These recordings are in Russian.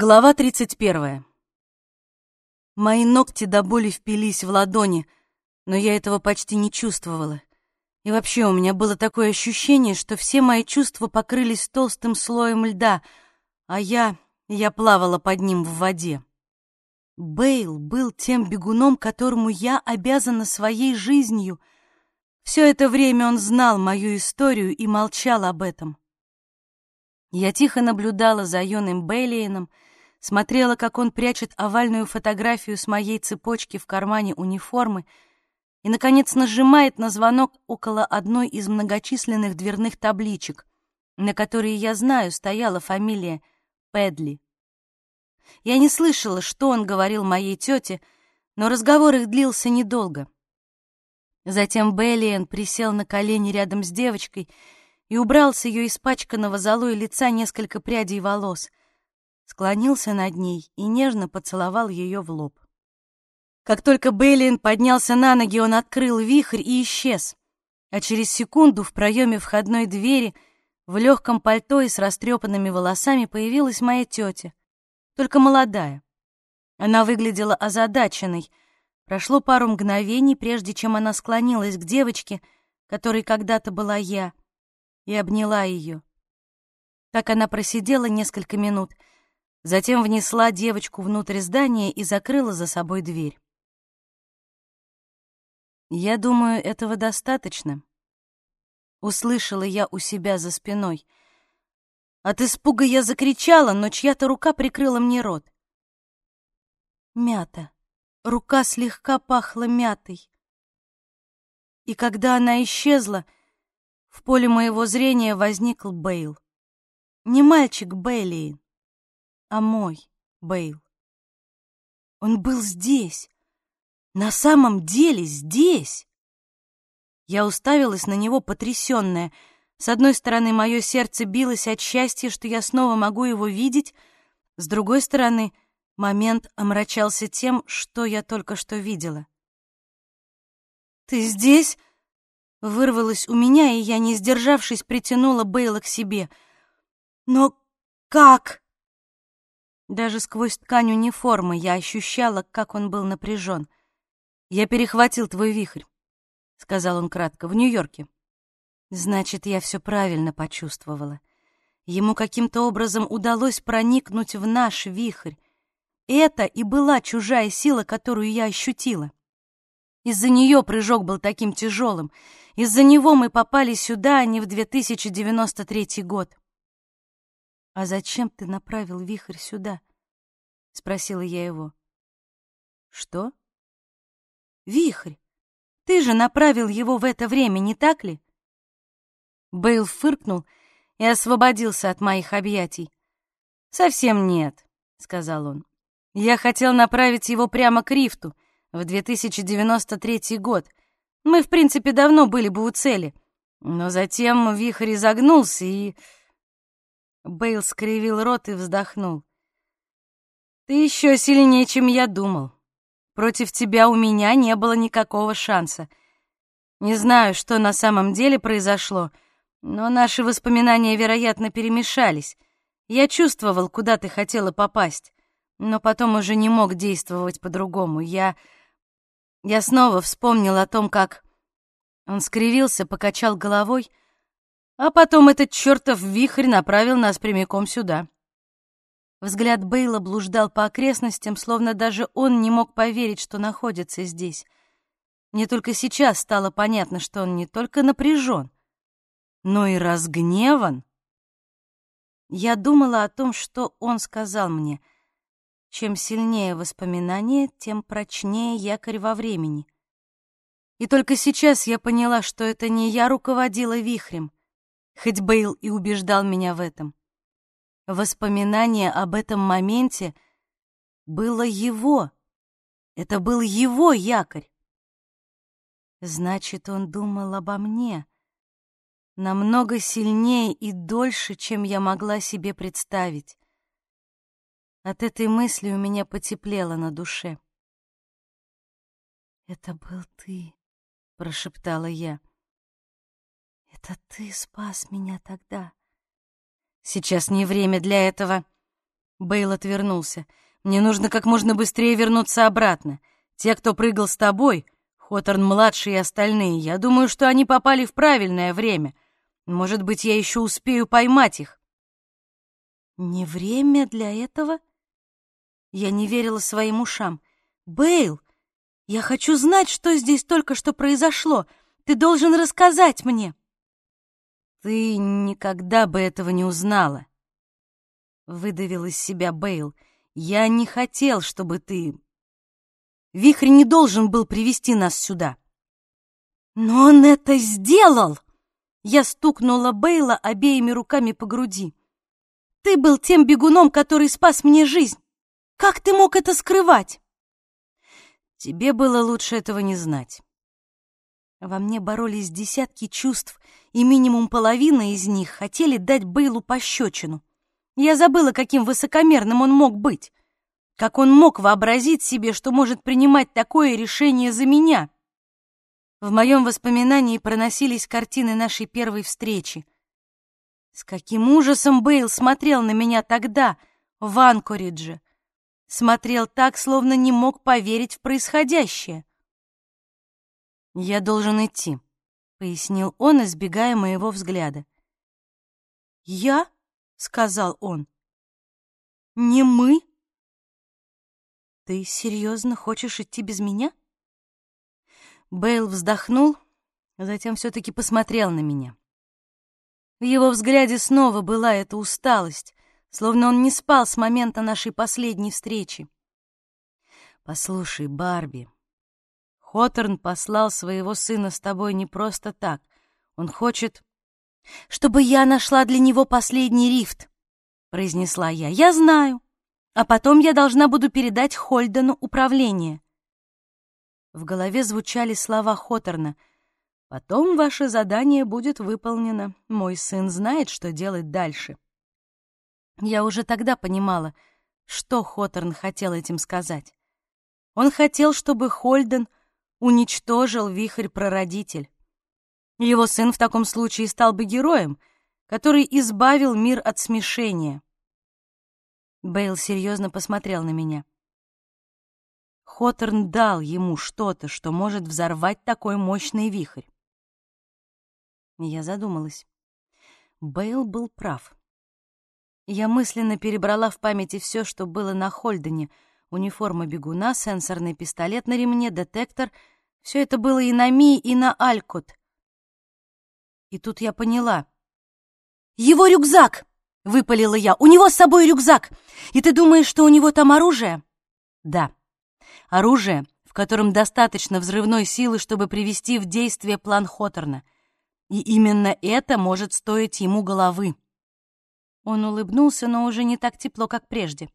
Глава 31. Мои ногти до боли впились в ладони, но я этого почти не чувствовала. И вообще у меня было такое ощущение, что все мои чувства покрылись толстым слоем льда, а я... я плавала под ним в воде. Бейл был тем бегуном, которому я обязана своей жизнью. Все это время он знал мою историю и молчал об этом. Я тихо наблюдала за юным Бейлиеном, смотрела, как он прячет овальную фотографию с моей цепочки в кармане униформы и, наконец, нажимает на звонок около одной из многочисленных дверных табличек, на которой, я знаю, стояла фамилия Пэдли. Я не слышала, что он говорил моей тете, но разговор их длился недолго. Затем Бейлиен присел на колени рядом с девочкой — и убрал с ее испачканного золой лица несколько прядей волос, склонился над ней и нежно поцеловал ее в лоб. Как только Бейлин поднялся на ноги, он открыл вихрь и исчез, а через секунду в проеме входной двери в легком пальто и с растрепанными волосами появилась моя тетя, только молодая. Она выглядела озадаченной. Прошло пару мгновений, прежде чем она склонилась к девочке, которой когда-то была я, и обняла ее. Так она просидела несколько минут, затем внесла девочку внутрь здания и закрыла за собой дверь. «Я думаю, этого достаточно», — услышала я у себя за спиной. От испуга я закричала, но чья-то рука прикрыла мне рот. Мята. Рука слегка пахла мятой. И когда она исчезла, — в поле моего зрения возник Бейл. Не мальчик Бейли, а мой Бейл. Он был здесь, на самом деле здесь. Я уставилась на него потрясённая. С одной стороны, мое сердце билось от счастья, что я снова могу его видеть, с другой стороны, момент омрачался тем, что я только что видела. «Ты здесь?» Вырвалось у меня, и я, не сдержавшись, притянула Бейла к себе. Но как? Даже сквозь ткань униформы я ощущала, как он был напряжен. «Я перехватил твой вихрь», — сказал он кратко, — «в Нью-Йорке». Значит, я все правильно почувствовала. Ему каким-то образом удалось проникнуть в наш вихрь. Это и была чужая сила, которую я ощутила. Из-за нее прыжок был таким тяжелым. Из-за него мы попали сюда, а не в 2093 год. «А зачем ты направил вихрь сюда?» — спросила я его. «Что?» «Вихрь. Ты же направил его в это время, не так ли?» Бейл фыркнул и освободился от моих объятий. «Совсем нет», — сказал он. «Я хотел направить его прямо к рифту, в 2093 год. Мы, в принципе, давно были бы у цели. Но затем вихрь изогнулся, и... Бейл скривил рот и вздохнул. «Ты еще сильнее, чем я думал. Против тебя у меня не было никакого шанса. Не знаю, что на самом деле произошло, но наши воспоминания, вероятно, перемешались. Я чувствовал, куда ты хотела попасть, но потом уже не мог действовать по-другому. Я я снова вспомнил о том, как... Он скривился, покачал головой, а потом этот чертов вихрь направил нас прямиком сюда. Взгляд Бейла блуждал по окрестностям, словно даже он не мог поверить, что находится здесь. Мне только сейчас стало понятно, что он не только напряжен, но и разгневан. Я думала о том, что он сказал мне — чем сильнее воспоминания, тем прочнее якорь во времени. И только сейчас я поняла, что это не я руководила вихрем, хоть Бейл и убеждал меня в этом. Воспоминание об этом моменте было его. Это был его якорь. Значит, он думал обо мне намного сильнее и дольше, чем я могла себе представить. От этой мысли у меня потеплело на душе. «Это был ты», — прошептала я. «Это ты спас меня тогда». «Сейчас не время для этого». Бейл отвернулся. «Мне нужно как можно быстрее вернуться обратно. Те, кто прыгал с тобой, Хоторн-младший и остальные, я думаю, что они попали в правильное время. Может быть, я еще успею поймать их». «Не время для этого?» Я не верила своим ушам. «Бейл, я хочу знать, что здесь только что произошло. Ты должен рассказать мне». «Ты никогда бы этого не узнала», — выдавил из себя Бейл. «Я не хотел, чтобы ты... Вихрь не должен был привести нас сюда». «Но он это сделал!» Я стукнула Бейла обеими руками по груди. «Ты был тем бегуном, который спас мне жизнь. Как ты мог это скрывать?» «Тебе было лучше этого не знать». Во мне боролись десятки чувств, и минимум половина из них хотели дать Бейлу пощечину. Я забыла, каким высокомерным он мог быть. Как он мог вообразить себе, что может принимать такое решение за меня? В моем воспоминании проносились картины нашей первой встречи. С каким ужасом Бейл смотрел на меня тогда, в Анкоридже. Смотрел так, словно не мог поверить в происходящее. «Я должен идти», — пояснил он, избегая моего взгляда. «Я?» — сказал он. «Не мы?» «Ты серьезно хочешь идти без меня?» Бейл вздохнул, затем все-таки посмотрел на меня. В его взгляде снова была эта усталость, словно он не спал с момента нашей последней встречи. «Послушай, Барби», Хоторн послал своего сына с тобой не просто так. Он хочет, чтобы я нашла для него последний рифт, произнесла я. Я знаю. А потом я должна буду передать Хольдену управление. В голове звучали слова Хоторна. Потом ваше задание будет выполнено. Мой сын знает, что делать дальше. Я уже тогда понимала, что Хоторн хотел этим сказать. Он хотел, чтобы Хольден уничтожил вихрь-прародитель. Его сын в таком случае стал бы героем, который избавил мир от смешения. Бейл серьезно посмотрел на меня. Хоторн дал ему что-то, что может взорвать такой мощный вихрь. Я задумалась. Бейл был прав. Я мысленно перебрала в памяти все, что было на Хольдене — униформа бегуна, сенсорный пистолет на ремне, детектор. Все это было и на Ми, и на Алькот. И тут я поняла. «Его рюкзак!» — выпалила я. «У него с собой рюкзак! И ты думаешь, что у него там оружие?» «Да. Оружие, в котором достаточно взрывной силы, чтобы привести в действие план Хоторна. И именно это может стоить ему головы». Он улыбнулся, но уже не так тепло, как прежде.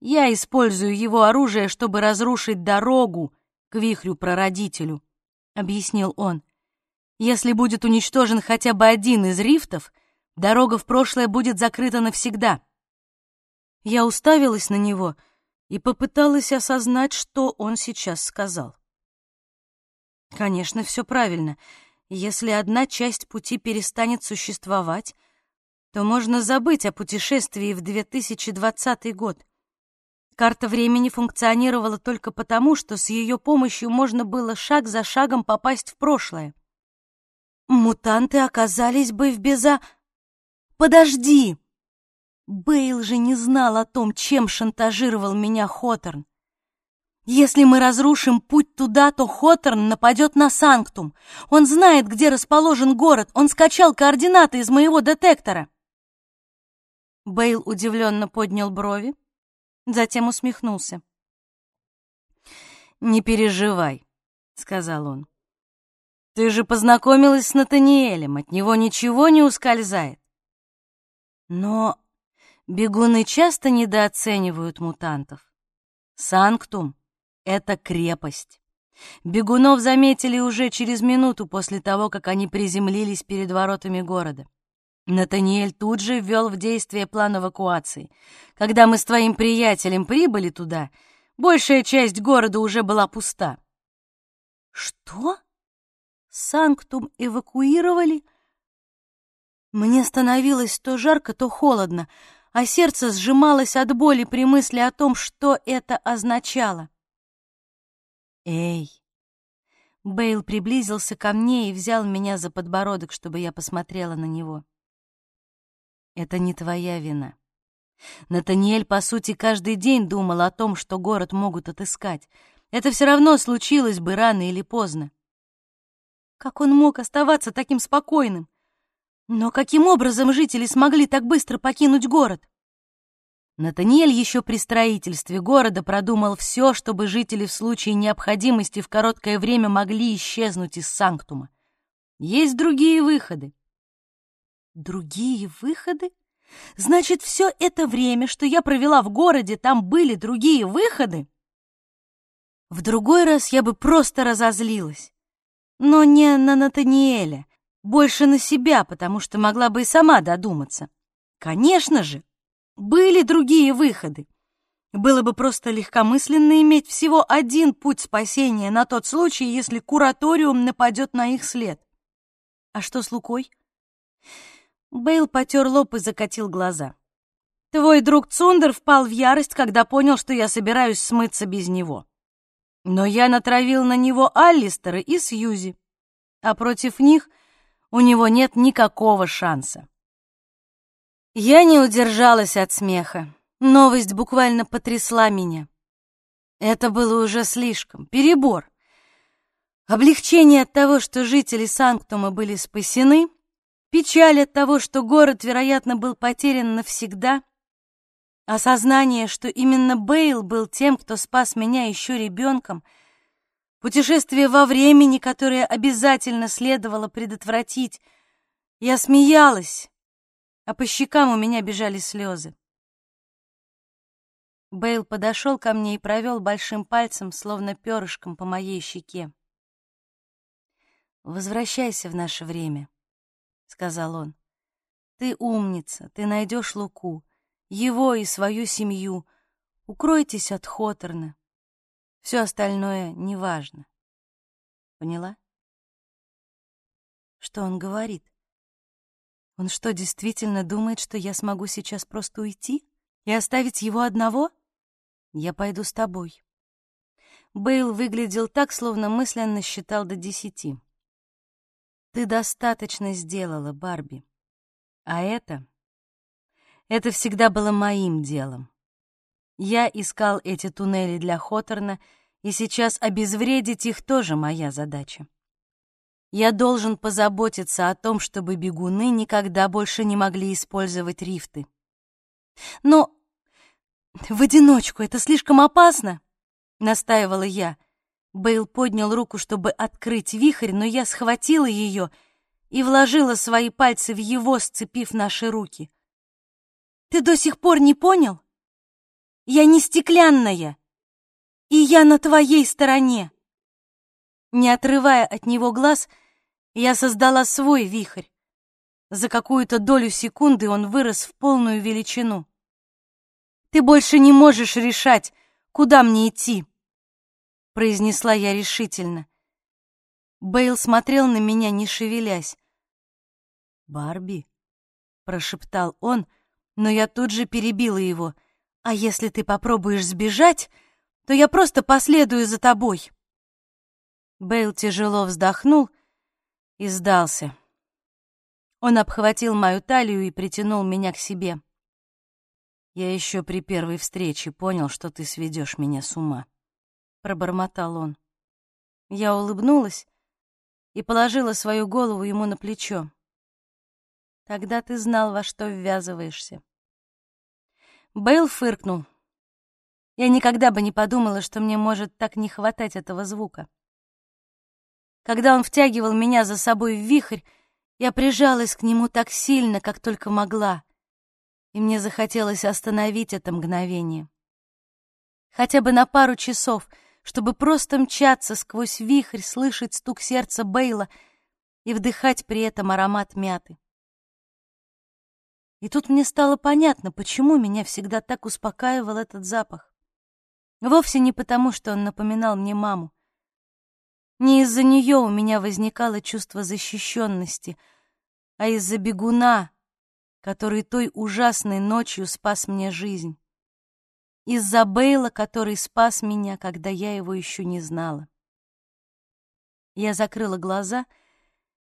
Я использую его оружие, чтобы разрушить дорогу к вихрю-прародителю», — объяснил он. «Если будет уничтожен хотя бы один из рифтов, дорога в прошлое будет закрыта навсегда». Я уставилась на него и попыталась осознать, что он сейчас сказал. Конечно, все правильно. Если одна часть пути перестанет существовать, то можно забыть о путешествии в 2020 год. Карта времени функционировала только потому, что с ее помощью можно было шаг за шагом попасть в прошлое. Мутанты оказались бы в беза... Подожди! Бейл же не знал о том, чем шантажировал меня Хоторн. Если мы разрушим путь туда, то Хоторн нападет на Санктум. Он знает, где расположен город. Он скачал координаты из моего детектора. Бейл удивленно поднял брови, Затем усмехнулся. «Не переживай», — сказал он. «Ты же познакомилась с Натаниэлем, от него ничего не ускользает». Но бегуны часто недооценивают мутантов. Санктум — это крепость. Бегунов заметили уже через минуту после того, как они приземлились перед воротами города. Натаниэль тут же ввел в действие план эвакуации. Когда мы с твоим приятелем прибыли туда, большая часть города уже была пуста. Что? Санктум эвакуировали? Мне становилось то жарко, то холодно. а сердце сжималось от боли при мысли о том, что это означало. «Эй!» Бейл приблизился ко мне и взял меня за подбородок, чтобы я посмотрела на него. «Это не твоя вина. Натаниэль, по сути, каждый день думал о том, что город могут отыскать. Это все равно случилось бы рано или поздно. Как он мог оставаться таким спокойным? Но каким образом жители смогли так быстро покинуть город? Натаниэль еще при строительстве города продумал все, чтобы жители в случае необходимости в короткое время могли исчезнуть из Санктума. Есть другие выходы. Другие выходы? Значит, все это время, что я провела в городе, там были другие выходы? В другой раз я бы просто разозлилась. Но не на Натаниэля, больше на себя, потому что могла бы и сама додуматься. Конечно же, были другие выходы. Было бы просто легкомысленно иметь всего один путь спасения на тот случай, если кураториум нападет на их след. А что с Лукой? Бейл потер лоб и закатил глаза. Твой друг Цундер впал в ярость, когда понял, что я собираюсь смыться без него. Но я натравил на него Аллистера и Сьюзи, а против них у него нет никакого шанса. Я не удержалась от смеха. Новость буквально потрясла меня. Это было уже слишком, перебор. Облегчение от того, что жители Санктума были спасены, печаль от того, что город, вероятно, был потерян навсегда, осознание, что именно Бейл был тем, кто спас меня еще ребенком, путешествие во времени, которое обязательно следовало предотвратить. Я смеялась, а по щекам у меня бежали слезы. Бейл подошел ко мне и провел большим пальцем, словно перышком, по моей щеке. «Возвращайся в наше время», — сказал он. «Ты умница, ты найдешь Луку, его и свою семью. Укройтесь от Хоторна. Все остальное неважно. Поняла?» Что он говорит? Он что, действительно думает, что я смогу сейчас просто уйти и оставить его одного? Я пойду с тобой. Бейл выглядел так, словно мысленно считал до десяти. Ты достаточно сделала, Барби. А это... Это всегда было моим делом. Я искал эти туннели для Хоторна, и сейчас обезвредить их тоже моя задача. Я должен позаботиться о том, чтобы бегуны никогда больше не могли использовать рифты. Но в одиночку это слишком опасно, настаивала я. Бейл поднял руку, чтобы открыть вихрь, но я схватила ее и вложила свои пальцы в его, сцепив наши руки. Ты до сих пор не понял? Я не стеклянная, и я на твоей стороне. Не отрывая от него глаз, я создала свой вихрь. За какую-то долю секунды он вырос в полную величину. «Ты больше не можешь решать, куда мне идти», — произнесла я решительно. Бейл смотрел на меня, не шевелясь. «Барби», — прошептал он, но я тут же перебила его. «А если ты попробуешь сбежать, то я просто последую за тобой». Бейл тяжело вздохнул и сдался. Он обхватил мою талию и притянул меня к себе. «Я еще при первой встрече понял, что ты сведешь меня с ума», — пробормотал он. Я улыбнулась и положила свою голову ему на плечо. «Тогда ты знал, во что ввязываешься». Бейл фыркнул. Я никогда бы не подумала, что мне может так не хватать этого звука. Когда он втягивал меня за собой в вихрь, я прижалась к нему так сильно, как только могла, и мне захотелось остановить это мгновение. Хотя бы на пару часов, чтобы просто мчаться сквозь вихрь, слышать стук сердца Бейла и вдыхать при этом аромат мяты. И тут мне стало понятно, почему меня всегда так успокаивал этот запах. Вовсе не потому, что он напоминал мне маму. Не из-за нее у меня возникало чувство защищенности, а из-за бегуна, который той ужасной ночью спас мне жизнь. Из-за Бейла, который спас меня, когда я его еще не знала. Я закрыла глаза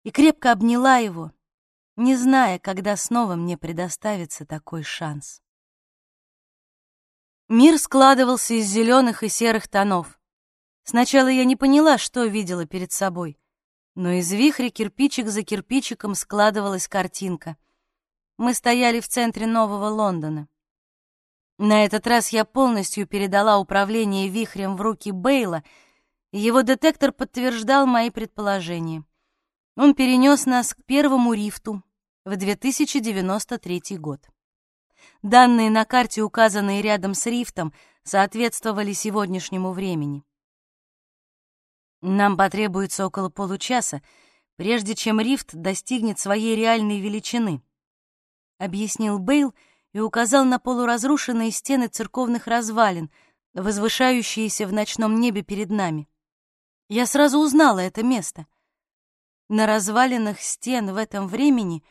и крепко обняла его, не зная, когда снова мне предоставится такой шанс. Мир складывался из зеленых и серых тонов. Сначала я не поняла, что видела перед собой, но из вихря кирпичик за кирпичиком складывалась картинка. Мы стояли в центре Нового Лондона. На этот раз я полностью передала управление вихрем в руки Бейла, и его детектор подтверждал мои предположения. Он перенес нас к первому рифту в 2093 год. Данные на карте, указанные рядом с рифтом, соответствовали сегодняшнему времени. Нам потребуется около получаса, прежде чем рифт достигнет своей реальной величины, объяснил Бейл и указал на полуразрушенные стены церковных развалин, возвышающиеся в ночном небе перед нами. Я сразу узнала это место. На развалинах стен в этом времени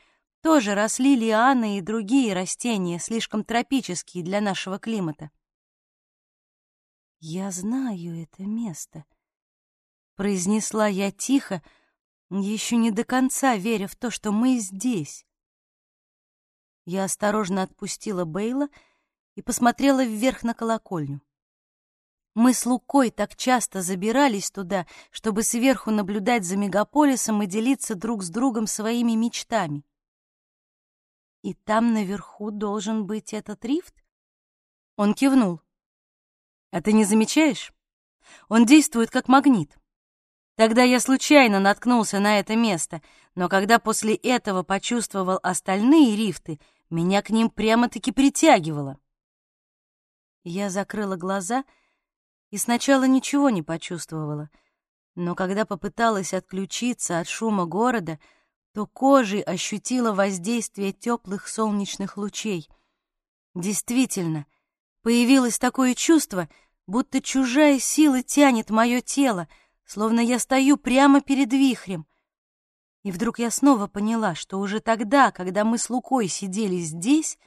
тоже росли лианы и другие растения, слишком тропические для нашего климата. «Я знаю это место», — произнесла я тихо, еще не до конца веря в то, что мы здесь. Я осторожно отпустила Бейла и посмотрела вверх на колокольню. Мы с Лукой так часто забирались туда, чтобы сверху наблюдать за мегаполисом и делиться друг с другом своими мечтами. И там наверху должен быть этот рифт? Он кивнул. А ты не замечаешь? Он действует как магнит. Тогда я случайно наткнулся на это место, но когда после этого почувствовал остальные рифты, меня к ним прямо-таки притягивало. Я закрыла глаза и сначала ничего не почувствовала, но когда попыталась отключиться от шума города, то кожей ощутила воздействие теплых солнечных лучей. Действительно, Появилось такое чувство, будто чужая сила тянет мое тело, словно я стою прямо перед вихрем. И вдруг я снова поняла, что уже тогда, когда мы с Лукой сидели здесь,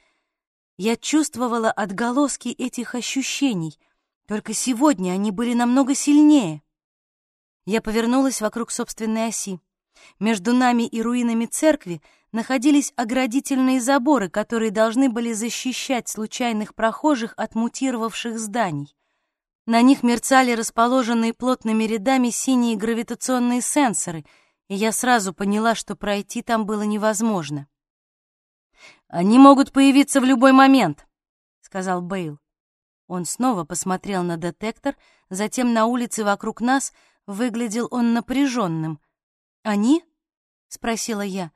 я чувствовала отголоски этих ощущений, только сегодня они были намного сильнее. Я повернулась вокруг собственной оси. Между нами и руинами церкви находились оградительные заборы, которые должны были защищать случайных прохожих от мутировавших зданий. На них мерцали расположенные плотными рядами синие гравитационные сенсоры, и я сразу поняла, что пройти там было невозможно. «Они могут появиться в любой момент», — сказал Бейл. Он снова посмотрел на детектор, затем на улице вокруг нас выглядел он напряженным. «Они?» — спросила я.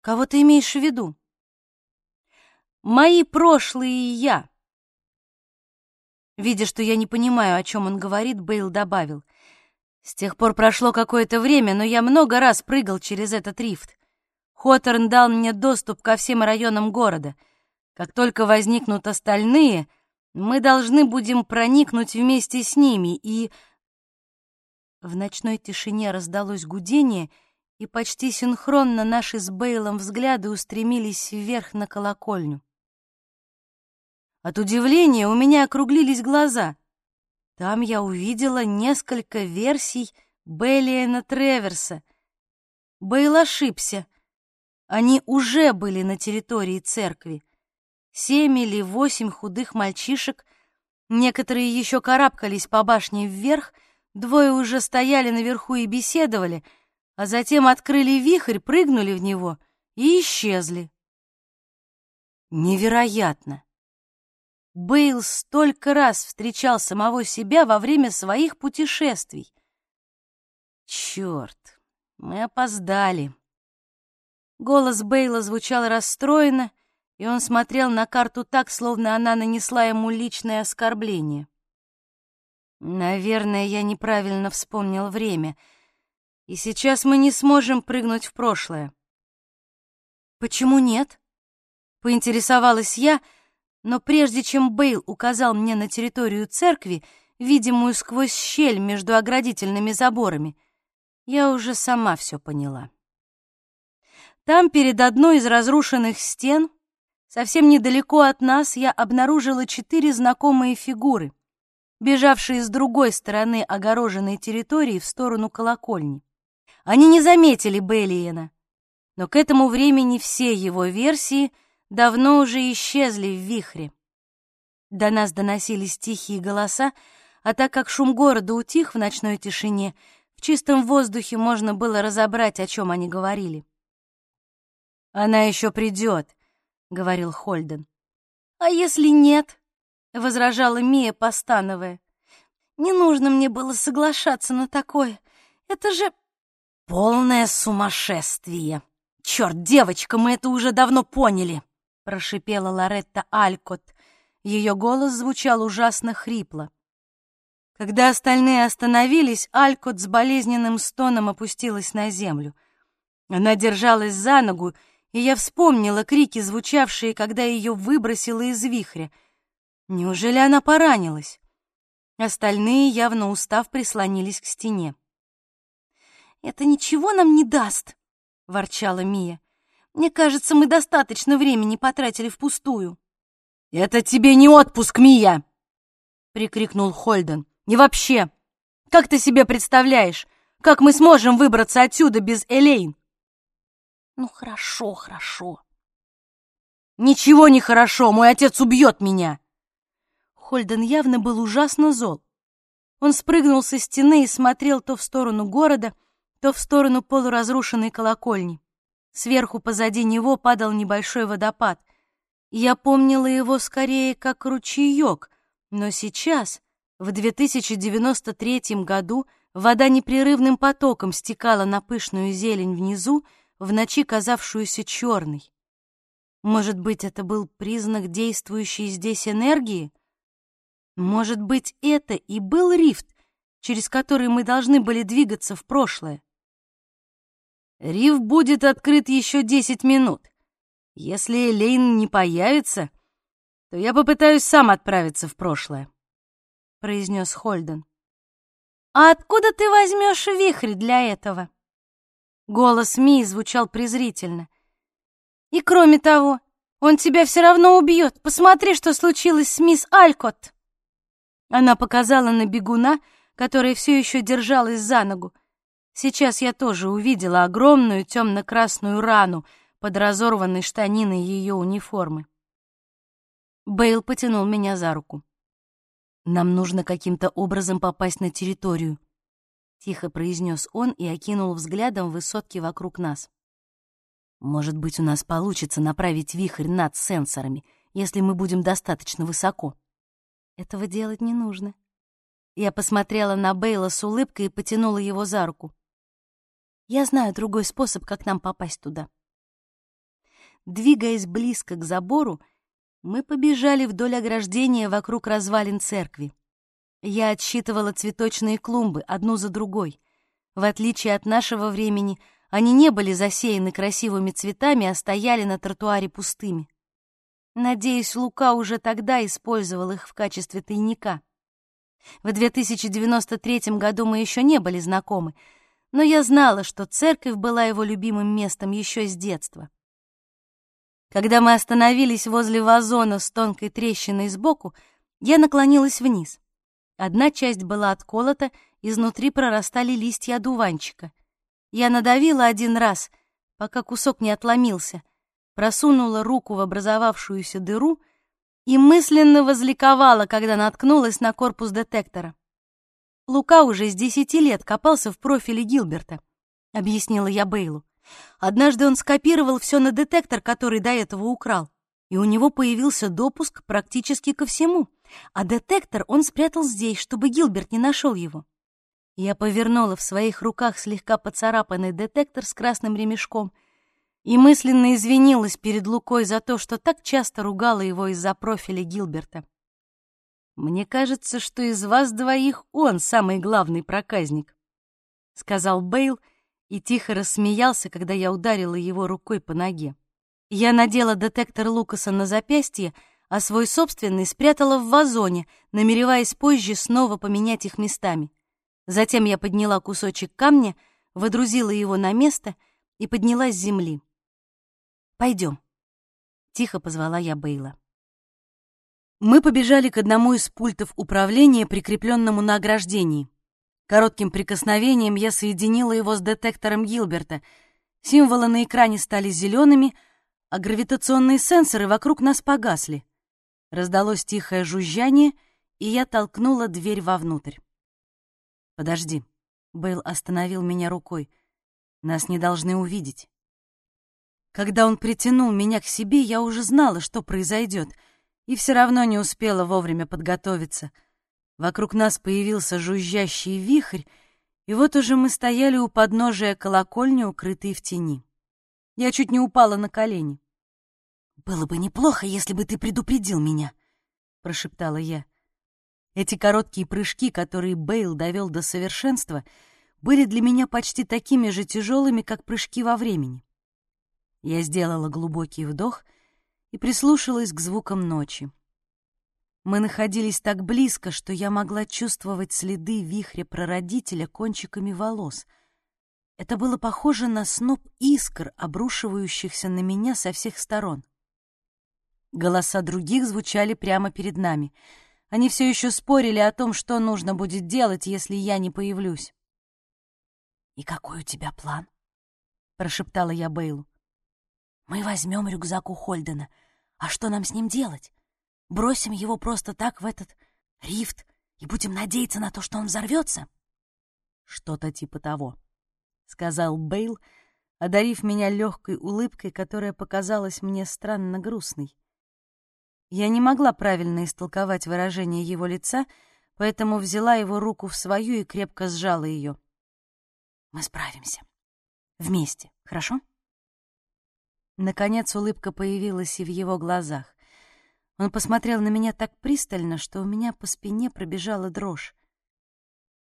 «Кого ты имеешь в виду?» «Мои прошлые я». Видя, что я не понимаю, о чем он говорит, Бейл добавил. «С тех пор прошло какое-то время, но я много раз прыгал через этот рифт. Хоторн дал мне доступ ко всем районам города. Как только возникнут остальные, мы должны будем проникнуть вместе с ними и в ночной тишине раздалось гудение, и почти синхронно наши с Бейлом взгляды устремились вверх на колокольню. От удивления у меня округлились глаза. Там я увидела несколько версий Беллиена Треверса. Бейл ошибся. Они уже были на территории церкви. Семь или восемь худых мальчишек, некоторые еще карабкались по башне вверх — Двое уже стояли наверху и беседовали, а затем открыли вихрь, прыгнули в него и исчезли. Невероятно! Бейл столько раз встречал самого себя во время своих путешествий. Черт, мы опоздали. Голос Бейла звучал расстроенно, и он смотрел на карту так, словно она нанесла ему личное оскорбление. Наверное, я неправильно вспомнил время. И сейчас мы не сможем прыгнуть в прошлое. Почему нет? Поинтересовалась я, но прежде чем Бейл указал мне на территорию церкви, видимую сквозь щель между оградительными заборами, я уже сама все поняла. Там, перед одной из разрушенных стен, совсем недалеко от нас, я обнаружила четыре знакомые фигуры, бежавшие с другой стороны огороженной территории в сторону колокольни. Они не заметили Беллиена, но к этому времени все его версии давно уже исчезли в вихре. До нас доносились тихие голоса, а так как шум города утих в ночной тишине, в чистом воздухе можно было разобрать, о чем они говорили. «Она еще придет», — говорил Хольден. «А если нет?» — возражала Мия, постановая. «Не нужно мне было соглашаться на такое. Это же полное сумасшествие. Черт, девочка, мы это уже давно поняли», — прошипела Лоретта Алькот. Ее голос звучал ужасно хрипло. Когда остальные остановились, Алькот с болезненным стоном опустилась на землю. Она держалась за ногу и я вспомнила крики, звучавшие, когда ее выбросило из вихря. Неужели она поранилась? Остальные, явно устав, прислонились к стене. «Это ничего нам не даст», — ворчала Мия. «Мне кажется, мы достаточно времени потратили впустую». «Это тебе не отпуск, Мия!» — прикрикнул Хольден. «И вообще, как ты себе представляешь, как мы сможем выбраться отсюда без Элейн?» Ну хорошо, хорошо. Ничего не хорошо, мой отец убьет меня. Хольден явно был ужасно зол. Он спрыгнул со стены и смотрел то в сторону города, то в сторону полуразрушенной колокольни. Сверху позади него падал небольшой водопад. Я помнила его скорее как ручеек, но сейчас, в 2093 году, вода непрерывным потоком стекала на пышную зелень внизу, в ночи казавшуюся черной. Может быть, это был признак действующей здесь энергии? Может быть, это и был рифт, через который мы должны были двигаться в прошлое? Риф будет открыт еще десять минут. Если Элейн не появится, то я попытаюсь сам отправиться в прошлое, — произнес Хольден. «А откуда ты возьмешь вихрь для этого?» Голос Ми звучал презрительно. «И кроме того, он тебя все равно убьет. Посмотри, что случилось с мисс Алькот!» Она показала на бегуна, которая все еще держалась за ногу. Сейчас я тоже увидела огромную темно-красную рану под разорванной штаниной ее униформы. Бейл потянул меня за руку. «Нам нужно каким-то образом попасть на территорию», тихо произнес он и окинул взглядом высотки вокруг нас. Может быть, у нас получится направить вихрь над сенсорами, если мы будем достаточно высоко. Этого делать не нужно. Я посмотрела на Бейла с улыбкой и потянула его за руку. Я знаю другой способ, как нам попасть туда. Двигаясь близко к забору, мы побежали вдоль ограждения вокруг развалин церкви. Я отсчитывала цветочные клумбы одну за другой. В отличие от нашего времени, они не были засеяны красивыми цветами, а стояли на тротуаре пустыми. Надеюсь, Лука уже тогда использовал их в качестве тайника. В 2093 году мы еще не были знакомы, но я знала, что церковь была его любимым местом еще с детства. Когда мы остановились возле вазона с тонкой трещиной сбоку, я наклонилась вниз. Одна часть была отколота, изнутри прорастали листья одуванчика. Я надавила один раз, пока кусок не отломился, просунула руку в образовавшуюся дыру и мысленно возликовала, когда наткнулась на корпус детектора. Лука уже с десяти лет копался в профиле Гилберта, объяснила я Бейлу. Однажды он скопировал все на детектор, который до этого украл, и у него появился допуск практически ко всему — а детектор он спрятал здесь, чтобы Гилберт не нашел его. Я повернула в своих руках слегка поцарапанный детектор с красным ремешком и мысленно извинилась перед Лукой за то, что так часто ругала его из-за профиля Гилберта. «Мне кажется, что из вас двоих он самый главный проказник», — сказал Бейл и тихо рассмеялся, когда я ударила его рукой по ноге. Я надела детектор Лукаса на запястье, а свой собственный спрятала в вазоне, намереваясь позже снова поменять их местами. Затем я подняла кусочек камня, водрузила его на место и поднялась с земли. Пойдем. Тихо позвала я Бейла. Мы побежали к одному из пультов управления, прикрепленному на ограждении. Коротким прикосновением я соединила его с детектором Гилберта. Символы на экране стали зелеными, а гравитационные сенсоры вокруг нас погасли. Раздалось тихое жужжание, и я толкнула дверь вовнутрь. «Подожди», — Бейл остановил меня рукой. «Нас не должны увидеть». Когда он притянул меня к себе, я уже знала, что произойдет, и все равно не успела вовремя подготовиться — Вокруг нас появился жужжащий вихрь, и вот уже мы стояли у подножия колокольни, укрытые в тени. Я чуть не упала на колени. «Было бы неплохо, если бы ты предупредил меня», — прошептала я. Эти короткие прыжки, которые Бейл довел до совершенства, были для меня почти такими же тяжелыми, как прыжки во времени. Я сделала глубокий вдох и прислушалась к звукам ночи. Мы находились так близко, что я могла чувствовать следы вихря прародителя кончиками волос. Это было похоже на сноп искр, обрушивающихся на меня со всех сторон. Голоса других звучали прямо перед нами. Они все еще спорили о том, что нужно будет делать, если я не появлюсь. «И какой у тебя план?» — прошептала я Бейлу. «Мы возьмем рюкзак у Хольдена. А что нам с ним делать?» Бросим его просто так в этот рифт и будем надеяться на то, что он взорвется? Что-то типа того, — сказал Бейл, одарив меня легкой улыбкой, которая показалась мне странно грустной. Я не могла правильно истолковать выражение его лица, поэтому взяла его руку в свою и крепко сжала ее. «Мы справимся. Вместе, хорошо?» Наконец улыбка появилась и в его глазах. Он посмотрел на меня так пристально, что у меня по спине пробежала дрожь.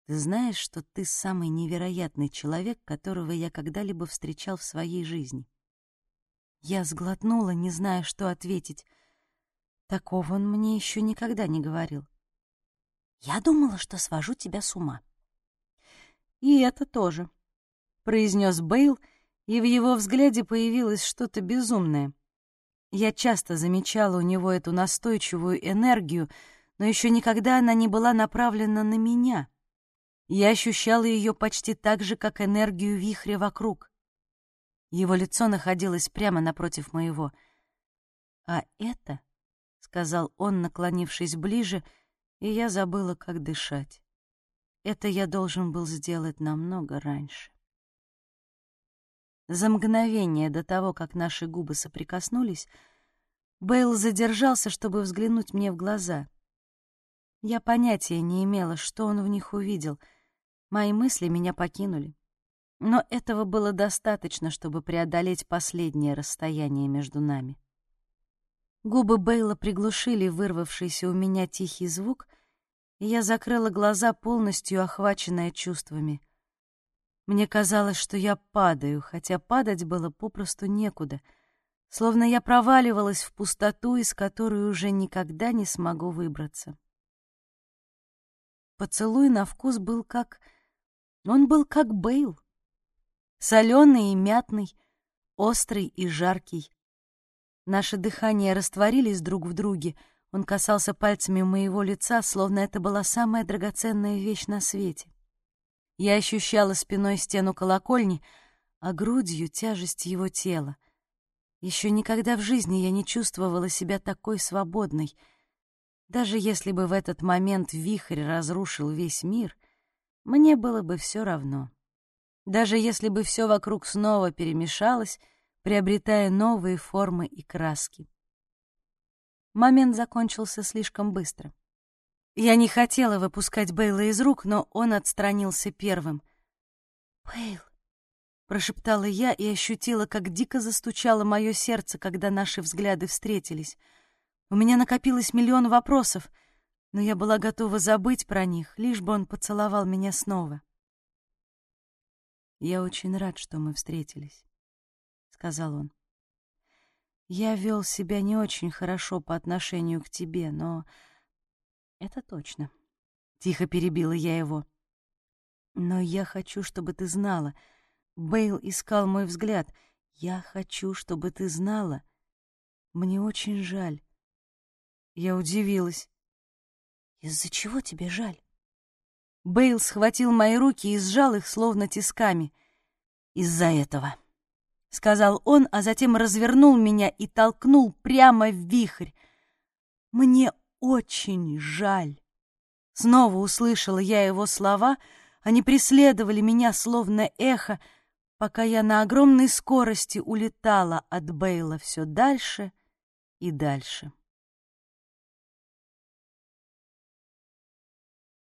Ты знаешь, что ты самый невероятный человек, которого я когда-либо встречал в своей жизни. Я сглотнула, не зная, что ответить. Такого он мне еще никогда не говорил. Я думала, что свожу тебя с ума. И это тоже, произнес Бейл, и в его взгляде появилось что-то безумное — я часто замечала у него эту настойчивую энергию, но еще никогда она не была направлена на меня. Я ощущала ее почти так же, как энергию вихря вокруг. Его лицо находилось прямо напротив моего. «А это...» — сказал он, наклонившись ближе, и я забыла, как дышать. Это я должен был сделать намного раньше. За мгновение до того, как наши губы соприкоснулись, Бейл задержался, чтобы взглянуть мне в глаза. Я понятия не имела, что он в них увидел. Мои мысли меня покинули. Но этого было достаточно, чтобы преодолеть последнее расстояние между нами. Губы Бейла приглушили вырвавшийся у меня тихий звук, и я закрыла глаза, полностью охваченная чувствами — мне казалось, что я падаю, хотя падать было попросту некуда, словно я проваливалась в пустоту, из которой уже никогда не смогу выбраться. Поцелуй на вкус был как... Он был как Бейл. Соленый и мятный, острый и жаркий. Наши дыхания растворились друг в друге. Он касался пальцами моего лица, словно это была самая драгоценная вещь на свете. Я ощущала спиной стену колокольни, а грудью тяжесть его тела. Еще никогда в жизни я не чувствовала себя такой свободной. Даже если бы в этот момент вихрь разрушил весь мир, мне было бы все равно. Даже если бы все вокруг снова перемешалось, приобретая новые формы и краски. Момент закончился слишком быстро. Я не хотела выпускать Бейла из рук, но он отстранился первым. «Бейл», — прошептала я и ощутила, как дико застучало мое сердце, когда наши взгляды встретились. У меня накопилось миллион вопросов, но я была готова забыть про них, лишь бы он поцеловал меня снова. «Я очень рад, что мы встретились», — сказал он. «Я вел себя не очень хорошо по отношению к тебе, но это точно. Тихо перебила я его. Но я хочу, чтобы ты знала. Бейл искал мой взгляд. Я хочу, чтобы ты знала. Мне очень жаль. Я удивилась. Из-за чего тебе жаль? Бейл схватил мои руки и сжал их, словно тисками. Из-за этого, — сказал он, а затем развернул меня и толкнул прямо в вихрь. Мне очень жаль. Снова услышала я его слова, они преследовали меня, словно эхо, пока я на огромной скорости улетала от Бейла все дальше и дальше.